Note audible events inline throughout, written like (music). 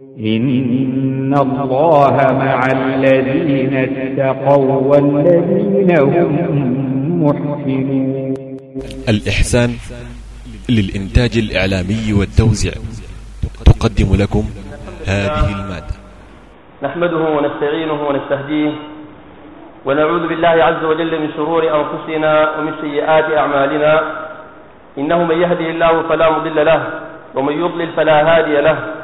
إن الله مع الذين اتقوا والذين هم محسنون الإحسان للإنتاج الإعلامي والتوزيع. تقدم لكم هذه المادة. نحمده ونستعينه ونستهديه ونعوذ بالله عز وجل من شرور أنفسنا ومن سيئات أعمالنا. إنه من يهده الله فلا مضل له ومن يضلل فلا هادي له.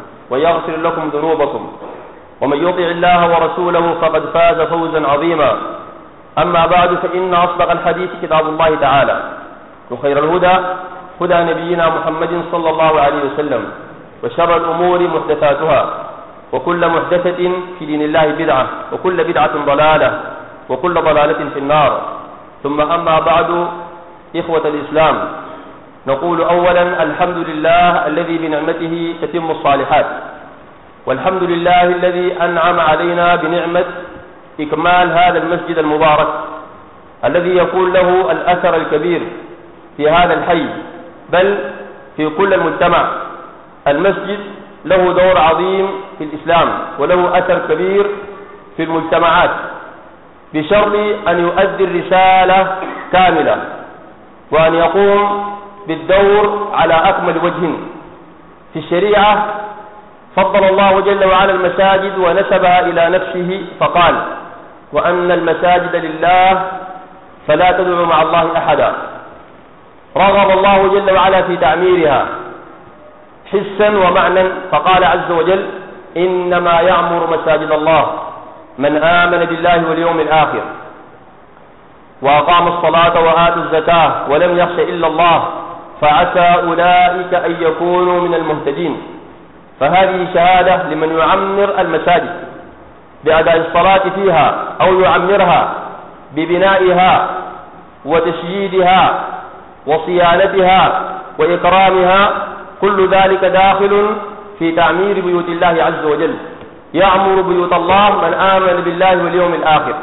ويغفر لكم ذنوبكم. ومن يطع الله ورسوله فقد فاز فوزا عظيما. أما بعد فإن أصدق الحديث كتاب الله تعالى. وخير الهدى هدى نبينا محمد صلى الله عليه وسلم وشر الأمور محدثاتها وكل محدثة في دين الله بدعة وكل بدعة ضلالة وكل ضلالة في النار. ثم أما بعد إخوة الإسلام نقول أولا الحمد لله الذي بنعمته تتم الصالحات والحمد لله الذي أنعم علينا بنعمة إكمال هذا المسجد المبارك الذي يكون له الأثر الكبير في هذا الحي بل في كل المجتمع. المسجد له دور عظيم في الإسلام وله أثر كبير في المجتمعات بشرط أن يؤدي الرسالة كاملة وأن يقوم بالدور على أكمل وجه. في الشريعة فضل الله جل وعلا المساجد ونسبها إلى نفسه فقال وأن المساجد لله فلا تدعوا مع الله أحدا. رغب الله جل وعلا في تعميرها حسا ومعنى فقال عز وجل إنما يعمر مساجد الله من آمن بالله واليوم الآخر وأقام الصلاة وآتوا الزكاة ولم يخش إلا الله. فعسى أولئك أن يكونوا من المهتدين. فهذه شهادة لمن يعمر المساجد بأداء الصلاة فيها أو يعمرها ببنائها وتشييدها وصيانتها وإكرامها كل ذلك داخل في تعمير بيوت الله عز وجل. يعمر بيوت الله من آمن بالله واليوم الآخر.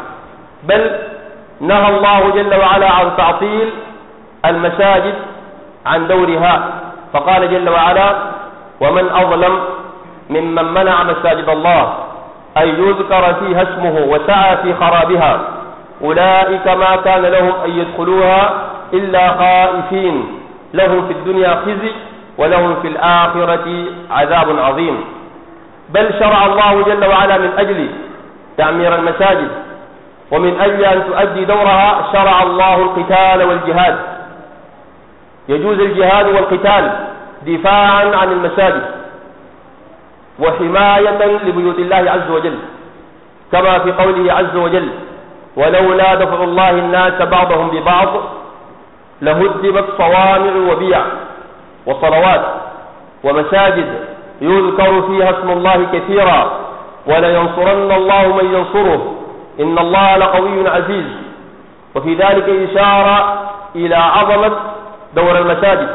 بل نهى الله جل وعلا عن تعطيل المساجد عن دورها فقال جل وعلا ومن أظلم ممن منع مساجد الله أن يذكر فيها اسمه وسعى في خرابها أولئك ما كان لهم أن يدخلوها إلا خائفين لهم في الدنيا خزي ولهم في الآخرة عذاب عظيم. بل شرع الله جل وعلا من أجل تعمير المساجد ومن أجل أن تؤدي دورها شرع الله القتال والجهاد. يجوز الجهاد والقتال دفاعا عن المساجد وحماية لبيوت الله عز وجل كما في قوله عز وجل ولولا دفع الله الناس بعضهم ببعض لهدمت صوامع وبيع وصلوات ومساجد يذكر فيها اسم الله كثيرا ولينصرن الله من ينصره. إن الله لقوي عزيز. وفي ذلك إشارة إلى عظمة دور المساجد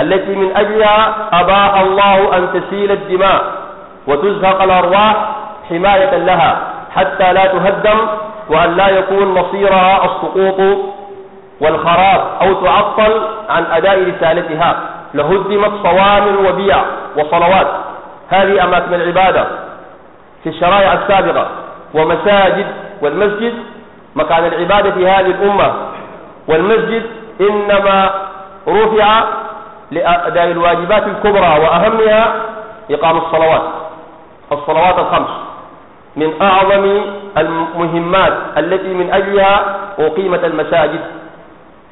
التي من أجلها أباح الله أن تسيل الدماء وتزهق الأرواح حماية لها حتى لا تهدم وأن لا يكون مصيرها السقوط والخراب أو تعطل عن أداء رسالتها لهدمت صوامع وبيع وصلوات. هذه أماكن العبادة في الشرائع السابقة ومساجد والمسجد مكان العبادة في هذه الأمة والمسجد إنما رفع لأداء الواجبات الكبرى وأهمها إقام الصلوات. الصلوات الخمس من أعظم المهمات التي من أجلها أقيمت المساجد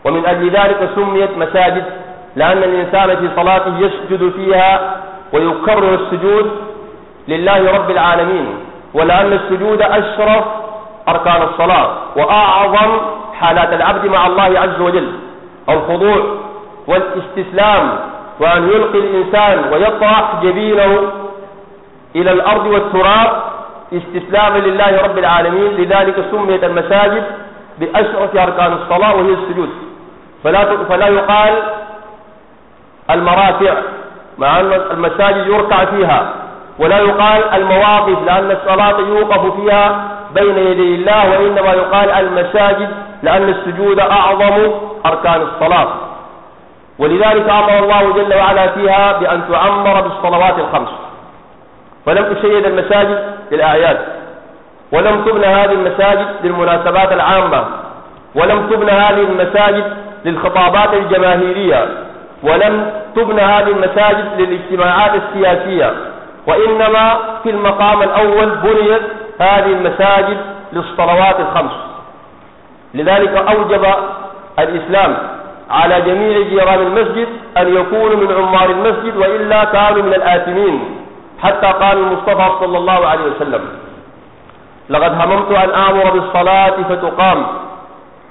ومن أجل ذلك سميت مساجد لأن الإنسان في صلاته يسجد فيها ويكرر السجود لله رب العالمين ولأن السجود أشرف أركان الصلاة وأعظم حالات العبد مع الله عز وجل الخضوع والاستسلام وأن يلقي الإنسان ويطرح جبينه إلى الأرض والتراب استسلاما لله رب العالمين. لذلك سميت المساجد بأشرف أركان الصلاة وهي السجود. فلا فلا يقال المرافع مع أن المساجد يركع فيها. ولا يقال المواقف لأن الصلاة يوقف فيها بين يدي الله وإنما يقال المساجد لأن السجود أعظم أركان الصلاة. ولذلك أمر الله جل وعلا فيها بأن تعمر بالصلوات الخمس. ولم تشيد المساجد للأعياد ولم تبنى هذه المساجد للمناسبات العامة ولم تبنى هذه المساجد للخطابات الجماهيرية ولم تبنى هذه المساجد للاجتماعات السياسية وإنما في المقام الأول بنيت هذه المساجد للصلوات الخمس. لذلك أوجب الإسلام على جميع جيران المسجد أن يكونوا من عمار المسجد وإلا كانوا من الآثمين حتى قال المصطفى صلى الله عليه وسلم. لقد هممت أن آمر بالصلاة فتقام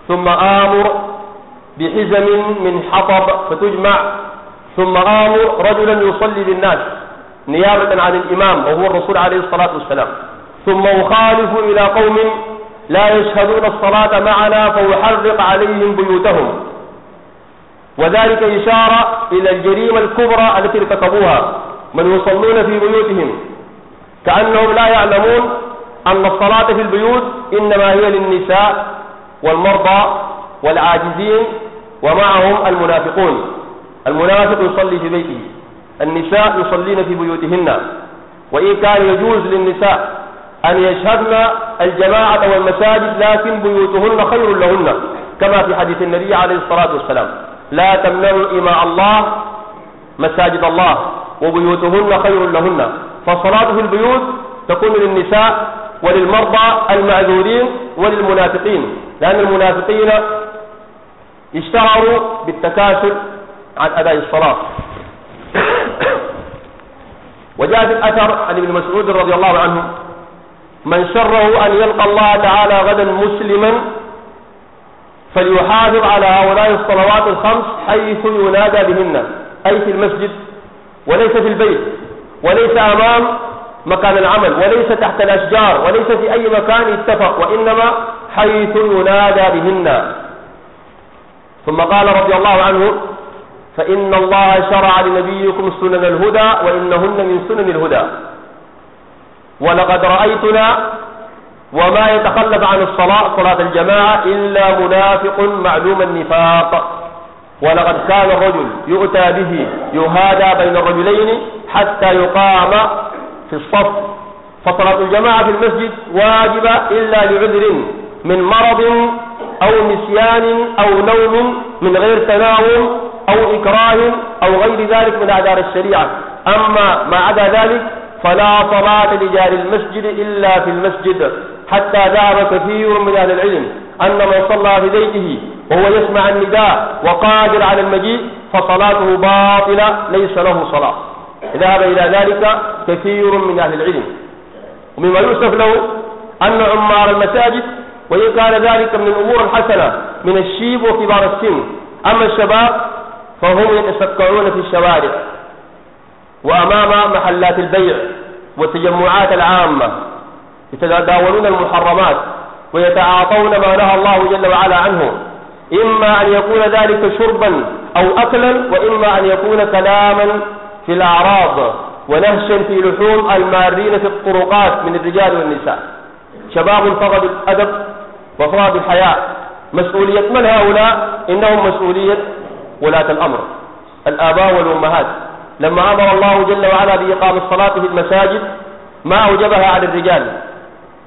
ثم آمر بحزم من حطب فتجمع ثم آمر رجلا يصلي بالناس نيابة عن الإمام وهو الرسول عليه الصلاة والسلام. ثم أخالف إلى قوم لا يشهدون الصلاة معنا فأحرق عليهم بيوتهم. وذلك إشارة إلى الجريمة الكبرى التي ارتكبوها من يصلون في بيوتهم. كأنهم لا يعلمون أن الصلاة في البيوت إنما هي للنساء والمرضى والعاجزين ومعهم المنافقون. المنافق يصلي في بيته النساء يصلين في بيوتهن. وإن كان يجوز للنساء أن يشهدن الجماعة والمساجد لكن بيوتهن خير لهن كما في حديث النبي عليه الصلاة والسلام. لا تمنعوا إماء الله مساجد الله وبيوتهن خير لهن. فالصلاة في البيوت تكون للنساء وللمرضى المعذورين وللمنافقين. لأن المنافقين اشتهروا بالتكاسل عن أداء الصلاة. (coughs) وجاء في الأثر عن ابن مسعود رضي الله عنه من شره أن يلقى الله تعالى غدا مسلما فليحافظ على هؤلاء الصلوات الخمس حيث ينادى بهن أي في المسجد وليس في البيت وليس أمام مكان العمل وليس تحت الأشجار وليس في أي مكان اتفق وإنما حيث ينادى بهن. ثم قال رضي الله عنه فإن الله شرع لنبيكم سنن الهدى وإنهن من سنن الهدى. ولقد رأيتنا وما يتخلف عن الصلاة صلاة الجماعة إلا منافق معلوم النفاق. ولقد كان الرجل يؤتى به يهادى بين الرجلين حتى يقام في الصف. فصلاة الجماعة في المسجد واجبة إلا لعذر من مرض أو نسيان أو نوم من غير تناوم أو إكراه أو غير ذلك من أعذار الشريعة. أما ما عدا ذلك فلا صلاة لجار المسجد إلا في المسجد. حتى ذهب كثير من أهل العلم أن من صلى في بيته وهو يسمع النداء وقادر على المجيء فصلاته باطلة ليس له صلاة. ذهب إلى ذلك كثير من أهل العلم. ومما يوصف له أن عمار المساجد وإن كان ذلك من الأمور الحسنة من الشيب وكبار السن. أما الشباب فهم يتسكعون في الشوارع وأمام محلات البيع والتجمعات العامة. يتداولون المحرمات ويتعاطون ما نهى الله جل وعلا عنه. إما أن يكون ذلك شربا أو أكلا وإما أن يكون كلاما في الأعراض ونهشا في لحوم المارين في الطرقات من الرجال والنساء. شباب فقدوا الأدب وفقدوا الحياء مسؤولية من هؤلاء؟ إنهم مسؤولية ولاة الأمر. الآباء والأمهات. لما أمر الله جل وعلا بإقام الصلاة في المساجد ما أوجبها على الرجال.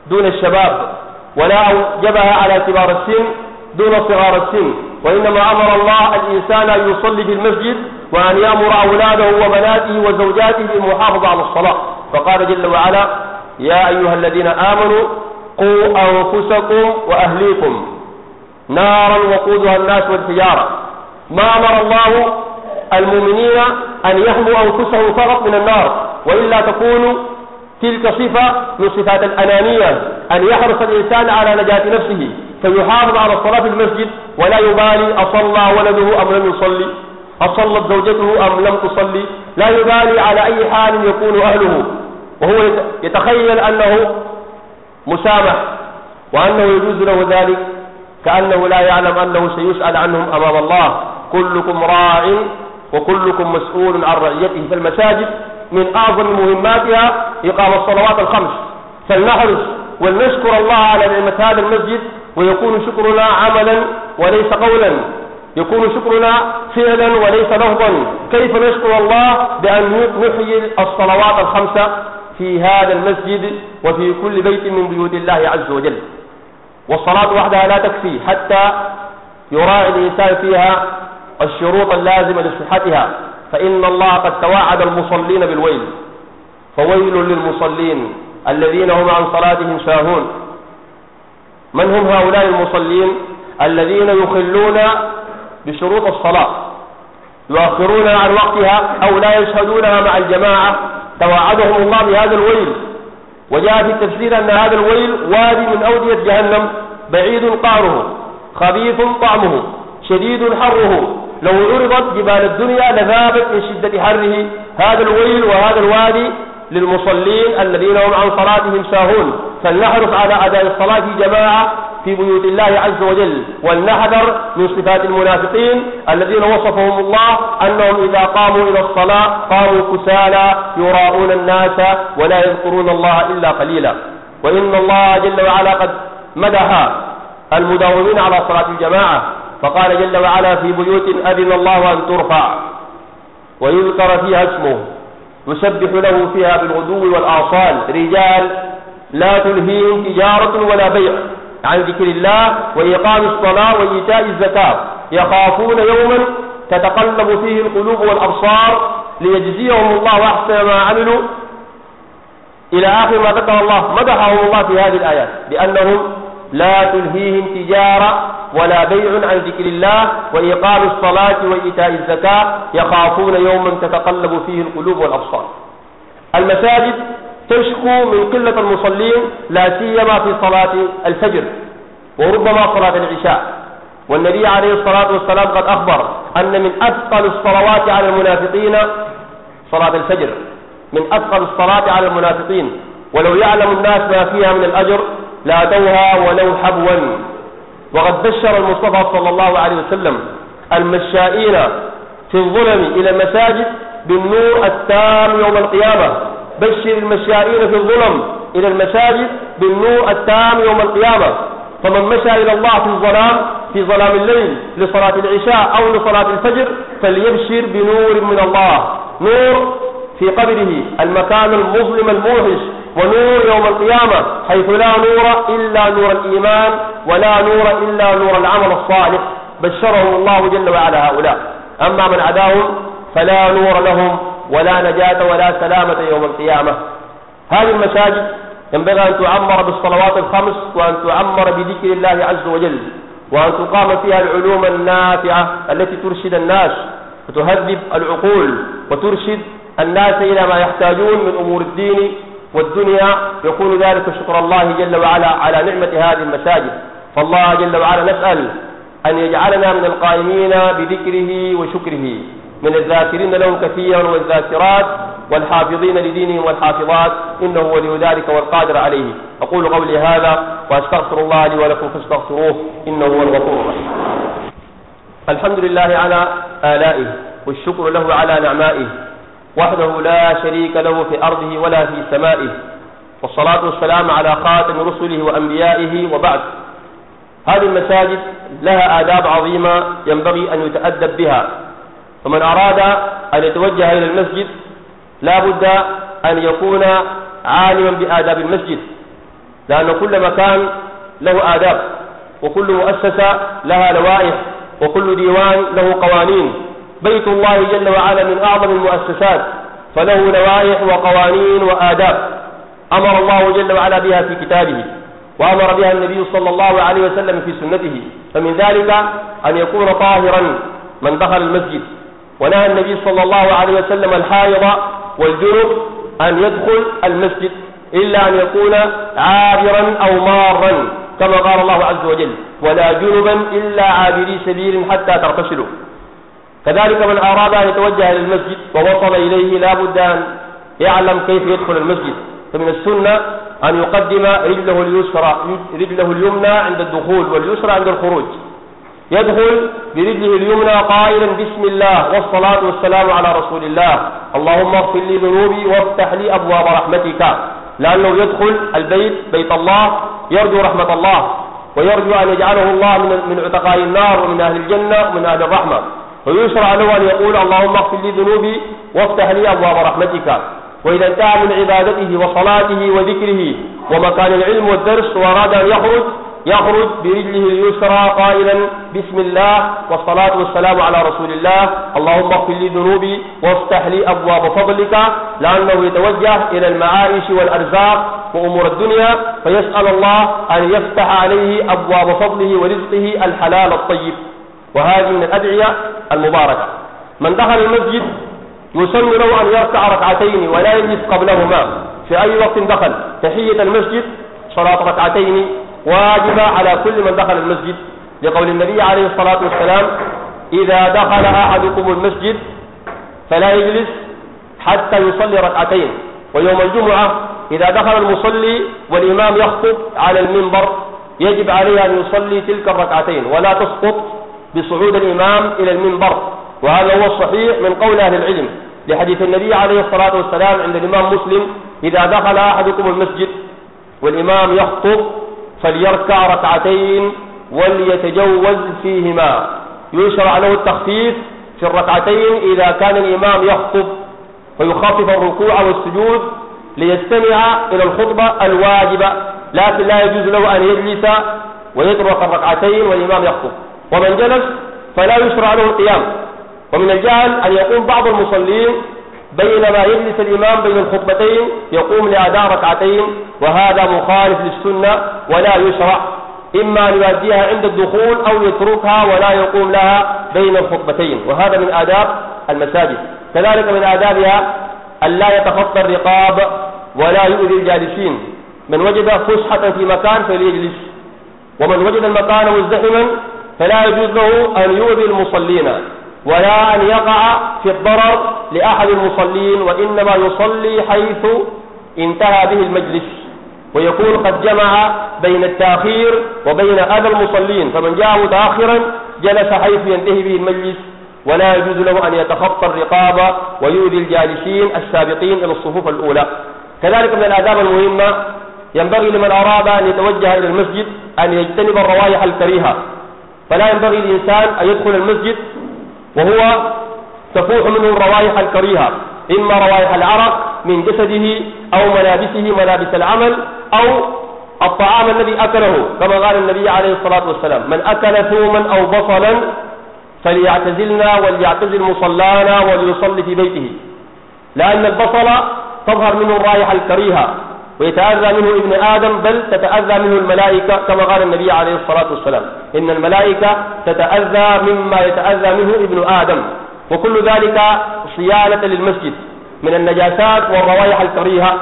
دون الشباب ولا أوجبها على كبار السن دون صغار السن. وإنما أمر الله الإنسان أن يصلي في المسجد وأن يأمر أولاده وبناته وزوجاته بالمحافظة على الصلاة. فقال جل وعلا يا أيها الذين آمنوا قوا أنفسكم وأهليكم نارا وقودها الناس والحجارة. ما أمر الله المؤمنين أن يحموا أنفسهم فقط من النار وإلا تكون تلك صفة من صفات الأنانية أن يحرص الإنسان على نجاة نفسه فيحافظ على الصلاة في المسجد ولا يبالي أصلى ولده أم لم يصلي أصلت زوجته أم لم تصلي لا يبالي على أي حال يكون أهله. وهو يتخيل أنه مسامح وأنه يجوز له ذلك كأنه لا يعلم أنه سيسأل عنهم أمام الله. كلكم راع وكلكم مسؤول عن رعيته فالمساجد من أعظم مهماتها إقام الصلوات الخمس. فلنحرص ولنشكر الله على نعمة هذا المسجد ويكون شكرنا عملا وليس قولا. يكون شكرنا فعلا وليس لفظا. كيف نشكر الله بأن نحيي الصلوات الخمسة في هذا المسجد وفي كل بيت من بيوت الله عز وجل؟ والصلاة وحدها لا تكفي حتى يراعي الإنسان فيها الشروط اللازمة لصحتها. فإن الله قد توعد المصلين بالويل. فويل للمصلين الذين هم عن صلاتهم ساهون. من هم هؤلاء المصلين؟ الذين يخلون بشروط الصلاة. يؤخرون عن وقتها أو لا يشهدونها مع الجماعة. توعدهم الله بهذا الويل. وجاء في التفسير أن هذا الويل وادي من أودية جهنم بعيد قعره خبيث طعمه شديد حره. لو عرضت جبال الدنيا لذابت من شدة حره هذا الويل وهذا الوادي للمصلين الذين هم عن صلاتهم ساهون. فلنحرص على أداء الصلاة في جماعة في بيوت الله عز وجل ولنحذر من صفات المنافقين الذين وصفهم الله أنهم إذا قاموا إلى الصلاة قاموا كسالى يراءون الناس ولا يذكرون الله إلا قليلا. وإن الله جل وعلا قد مدح المداومين على صلاة الجماعة. فقال جل وعلا في بيوت أذن الله أن ترفع ويذكر فيها اسمه يسبح له فيها بالغدو والآصال. رجال لا تلهيهم تجارة ولا بيع عن ذكر الله وإقام الصلاة وإيتاء الزكاة. يخافون يوما تتقلب فيه القلوب والأبصار ليجزيهم الله أحسن ما عملوا. إلى آخر ما ذكر الله مدحهم الله في هذه الآيات بأنهم لا تلهيهم تجارة ولا بيع عن ذكر الله وإقام الصلاة وإيتاء الزكاة يخافون يوما تتقلب فيه القلوب والأبصار. المساجد تشكو من قلة المصلين لا سيما في صلاة الفجر وربما صلاة العشاء. والنبي عليه الصلاة والسلام قد أخبر أن من أثقل الصلوات على المنافقين صلاة الفجر. من أثقل الصلاة على المنافقين. ولو يعلم الناس ما فيها من الأجر لأتوها ولو حبوا. وقد بشر المصطفى صلى الله عليه وسلم المشائين في الظلم إلى المساجد بالنور التام يوم القيامة. بشر المشائين في الظلم إلى المساجد بالنور التام يوم القيامة. فمن مشى إلى الله في الظلام في ظلام الليل لصلاة العشاء أو لصلاة الفجر فليبشر بنور من الله. نور في قبره المكان المظلم الموحش. ونور يوم القيامة حيث لا نور إلا نور الإيمان ولا نور إلا نور العمل الصالح بشرهم الله جل وعلا هؤلاء. أما من عداهم فلا نور لهم ولا نجاة ولا سلامة يوم القيامة. هذه المساجد ينبغي أن تعمر بالصلوات الخمس وأن تعمر بذكر الله عز وجل وأن تقام فيها العلوم النافعة التي ترشد الناس وتهذب العقول وترشد الناس إلى ما يحتاجون من أمور الدين والدنيا يكون ذلك شكر الله جل وعلا على نعمة هذه المساجد. فالله جل وعلا نسأل أن يجعلنا من القائمين بذكره وشكره من الذاكرين له كثيرا والذاكرات والحافظين لدينهم والحافظات إنه ولي ذلك والقادر عليه. أقول قولي هذا وأستغفر الله لي ولكم فاستغفروه إنه هو الغفور الرحيم. الحمد لله على آلائه والشكر له على نعمائه. وحده لا شريك له في أرضه ولا في سمائه والصلاة والسلام على خاتم رسله وأنبيائه وبعد. هذه المساجد لها آداب عظيمة ينبغي أن يتأدب بها. فمن أراد أن يتوجه إلى المسجد لا بد أن يكون عالما بآداب المسجد لأن كل مكان له آداب وكل مؤسسة لها لوائح وكل ديوان له قوانين. بيت الله جل وعلا من أعظم المؤسسات فله لوائح وقوانين وآداب. أمر الله جل وعلا بها في كتابه وأمر بها النبي صلى الله عليه وسلم في سنته. فمن ذلك أن يكون طاهرا من دخل المسجد. ونهى النبي صلى الله عليه وسلم الحائض والجنب أن يدخل المسجد إلا أن يكون عابرا أو مارا كما قال الله عز وجل ولا جنبا إلا عابري سبيل حتى تغتسلوا. كذلك من أراد أن يتوجه إلى المسجد ووصل إليه لا بد أن يعلم كيف يدخل المسجد. فمن السنة أن يقدم رجله اليسرى رجله اليمنى عند الدخول واليسرى عند الخروج. يدخل برجله اليمنى قائلا بسم الله والصلاة والسلام على رسول الله. اللهم اغفر لي ذنوبي وافتح لي أبواب رحمتك. لأنه يدخل البيت بيت الله يرجو رحمة الله ويرجو أن يجعله الله من عتقاء النار ومن أهل الجنة ومن أهل الرحمة. ويشرع له أن يقول اللهم اغفر لي ذنوبي وافتح لي أبواب رحمتك. وإذا انتهى من عبادته وصلاته وذكره ومكان العلم والدرس وأراد أن يخرج يخرج برجله اليسرى قائلا بسم الله والصلاة والسلام على رسول الله. اللهم اغفر لي ذنوبي وافتح لي أبواب فضلك لأنه يتوجه إلى المعايش والأرزاق وأمور الدنيا. فيسأل الله أن يفتح عليه أبواب فضله ورزقه الحلال الطيب. وهذه من الأدعية المباركة. من دخل المسجد يسن له أن يركع ركعتين ولا يجلس قبلهما. في أي وقت دخل؟ تحية المسجد صلاة ركعتين واجبة على كل من دخل المسجد. لقول النبي عليه الصلاة والسلام إذا دخل أحدكم المسجد فلا يجلس حتى يصلي ركعتين. ويوم الجمعة إذا دخل المصلي والإمام يخطب على المنبر يجب عليه أن يصلي تلك الركعتين ولا تسقط بصعود الإمام إلى المنبر. وهذا هو الصحيح من قول أهل العلم. لحديث النبي عليه الصلاة والسلام عند الإمام مسلم إذا دخل أحدكم المسجد والإمام يخطب فليركع ركعتين وليتجوز فيهما. يشرع له التخفيف في الركعتين إذا كان الإمام يخطب فيخفف الركوع والسجود ليستمع إلى الخطبة الواجبة لكن لا يجوز له أن يجلس ويترك الركعتين والإمام يخطب. ومن جلس فلا يشرع له القيام. ومن الجهل أن يقوم بعض المصلين بينما يجلس الإمام بين الخطبتين يقوم لأداء ركعتين وهذا مخالف للسنة ولا يشرع إما أن يؤديها عند الدخول أو يتركها ولا يقوم لها بين الخطبتين. وهذا من آداب المساجد. كذلك من آدابها أن لا يتخطى الرقاب ولا يؤذي الجالسين. من وجد فسحة في مكان فليجلس ومن وجد المكان مزدحما فلا يجوز له أن يؤذي المصلين ولا أن يقع في الضرر لأحد المصلين وإنما يصلي حيث انتهى به المجلس. ويكون قد جمع بين التأخير وبين أذى المصلين فمن جاء متأخرا جلس حيث ينتهي به المجلس. ولا يجوز له أن يتخطى الرقابة ويؤذي الجالسين السابقين إلى الصفوف الأولى. كذلك من الآداب المهمة ينبغي لمن أراد أن يتوجه إلى المسجد أن يجتنب الروائح الكريهة. فلا ينبغي للإنسان أن يدخل المسجد وهو تفوح منه الروائح الكريهة إما روائح العرق من جسده أو ملابسه ملابس العمل أو الطعام الذي أكله كما قال النبي عليه الصلاة والسلام من أكل ثوما أو بصلا فليعتزلنا وليعتزل مصلانا وليصلي في بيته. لأن البصل تظهر منه الرائحة الكريهة ويتأذى منه ابن آدم بل تتأذى منه الملائكة كما قال النبي عليه الصلاة والسلام. إن الملائكة تتأذى مما يتأذى منه ابن آدم. وكل ذلك صيانة للمسجد. من النجاسات والروائح الكريهة.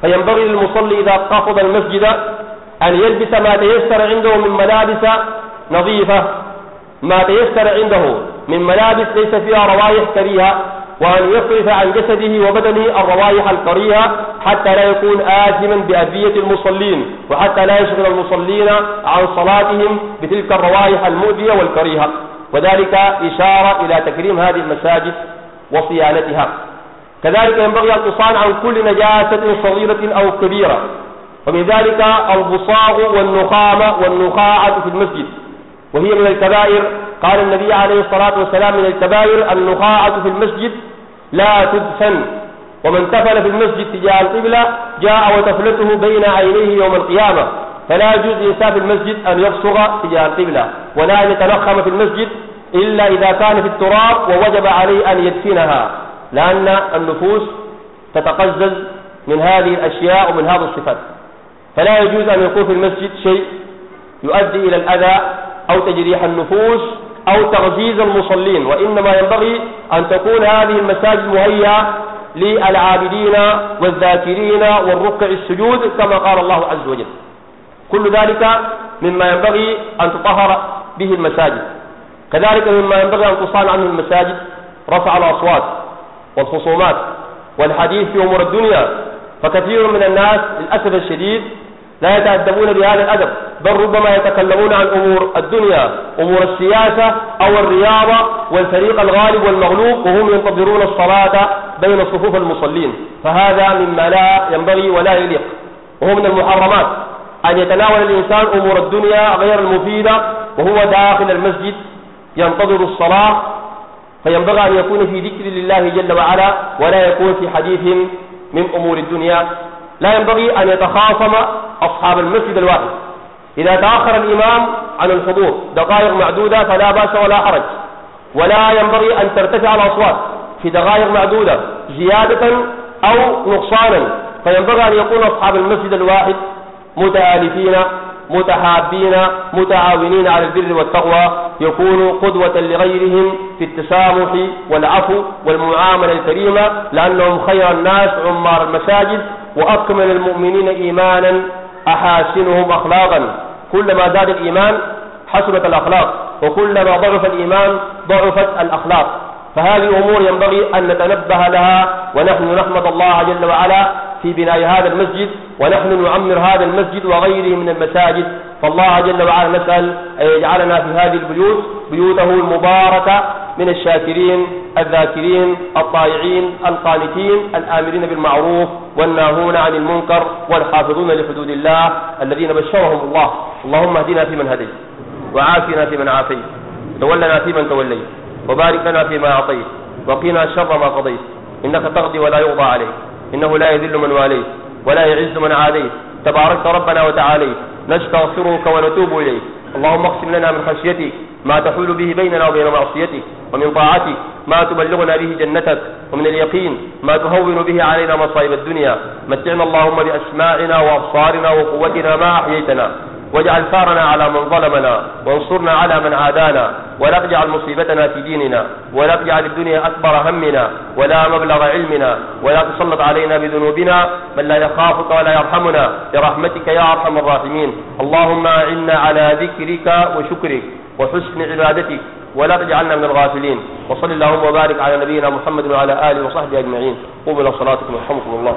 فينبغي للمصلي إذا قصد المسجد أن يلبس ما تيسر عنده من ملابس نظيفة. ما تيسر عنده من ملابس ليس فيها روائح كريهة. وأن يصرف عن جسده وبدنه الروائح الكريهة حتى لا يكون آثما بأذية المصلين وحتى لا يشغل المصلين عن صلاتهم بتلك الروائح المؤذية والكريهة. وذلك إشارة إلى تكريم هذه المساجد وصيانتها. كذلك ينبغي أن تصان عن كل نجاسة صغيرة أو كبيرة. ومن ذلك البصاغ والنخامة والنخاعة في المسجد. وهي من الكبائر قال النبي عليه الصلاة والسلام من الكبائر النخاعة في المسجد لا تدفن. ومن تفل في المسجد تجاه القبلة جاء وتفلته بين عينيه يوم القيامة. فلا يجوز لإنسان في المسجد أن يبصغ تجاه القبلة. ولا أن يتنخم في المسجد إلا إذا كان في التراب ووجب عليه أن يدفنها. لأن النفوس تتقزز من هذه الأشياء ومن هذه الصفات. فلا يجوز أن يكون في المسجد شيء يؤدي إلى الأذى أو تجريح النفوس أو تغزيز المصلين وإنما ينبغي أن تكون هذه المساجد مهيئة للعابدين والذاكرين والركع السجود كما قال الله عز وجل. كل ذلك مما ينبغي أن تطهر به المساجد. كذلك مما ينبغي أن تصان عنه المساجد رفع الأصوات والخصومات. والحديث في أمور الدنيا فكثير من الناس للأسف الشديد لا يتأدبون بهذا الأدب بل ربما يتكلمون عن أمور الدنيا أمور السياسة أو الرياضة والفريق الغالب والمغلوب وهم ينتظرون الصلاة بين صفوف المصلين. فهذا مما لا ينبغي ولا يليق. وهو من المحرمات أن يتناول الإنسان أمور الدنيا غير المفيدة وهو داخل المسجد ينتظر الصلاة. فينبغي أن يكون في ذكر لله جل وعلا ولا يكون في حديث من أمور الدنيا. لا ينبغي أن يتخاصم أصحاب المسجد الواحد. إذا تأخر الإمام عن الحضور دقائق معدودة فلا بأس ولا حرج. ولا ينبغي أن ترتفع الأصوات في دقائق معدودة زيادة أو نقصانا. فينبغي أن يكون أصحاب المسجد الواحد متآلفين متحابين متعاونين على البر والتقوى. يكونوا قدوة لغيرهم في التسامح والعفو والمعاملة الكريمة لأنهم خير الناس عمار المساجد وأكمل المؤمنين إيمانا أحاسنهم أخلاقا. كلما زاد الإيمان حسنت الأخلاق وكلما ضعف الإيمان ضعفت الأخلاق. فهذه أمور ينبغي أن نتنبه لها ونحن نحمد الله جل وعلا في بناء هذا المسجد ونحن نعمر هذا المسجد وغيره من المساجد. فالله جل وعلا نسأل أن يجعلنا في هذه البيوت بيوته المباركة من الشاكرين الذاكرين الطائعين القانتين الآمرين بالمعروف والناهون عن المنكر والحافظون لحدود الله الذين بشرهم الله. اللهم اهدنا فيمن هديت وعافنا فيمن عافيت تولنا فيمن توليت وبارك لنا فيما أعطيت وقنا شر ما قضيت. إنك تقضي ولا يقضى عليك إنه لا يذل من واليت ولا يعز من عاديت. تباركت ربنا وتعاليت نستغفرك ونتوب إليك. اللهم اقسم لنا من خشيتك ما تحول به بيننا وبين معصيتك ومن طاعتك ما تبلغنا به جنتك ومن اليقين ما تهون به علينا مصائب الدنيا. متعنا اللهم بأسماعنا وأبصارنا وقوتنا ما أحييتنا. واجعل ثارنا على من ظلمنا وانصرنا على من عادانا. ولا تجعل مصيبتنا في ديننا. ولا تجعل الدنيا أكبر همنا. ولا مبلغ علمنا. ولا تسلط علينا بذنوبنا من لا يخافك ولا يرحمنا. برحمتك يا أرحم الراحمين. اللهم أعنا على ذكرك وشكرك. وحسن عبادتك ولا تجعلنا من الغافلين. وصل اللهم وبارك على نبينا محمد وعلى آله وصحبه أجمعين. قوموا إلى صلاتكم يرحمكم الله.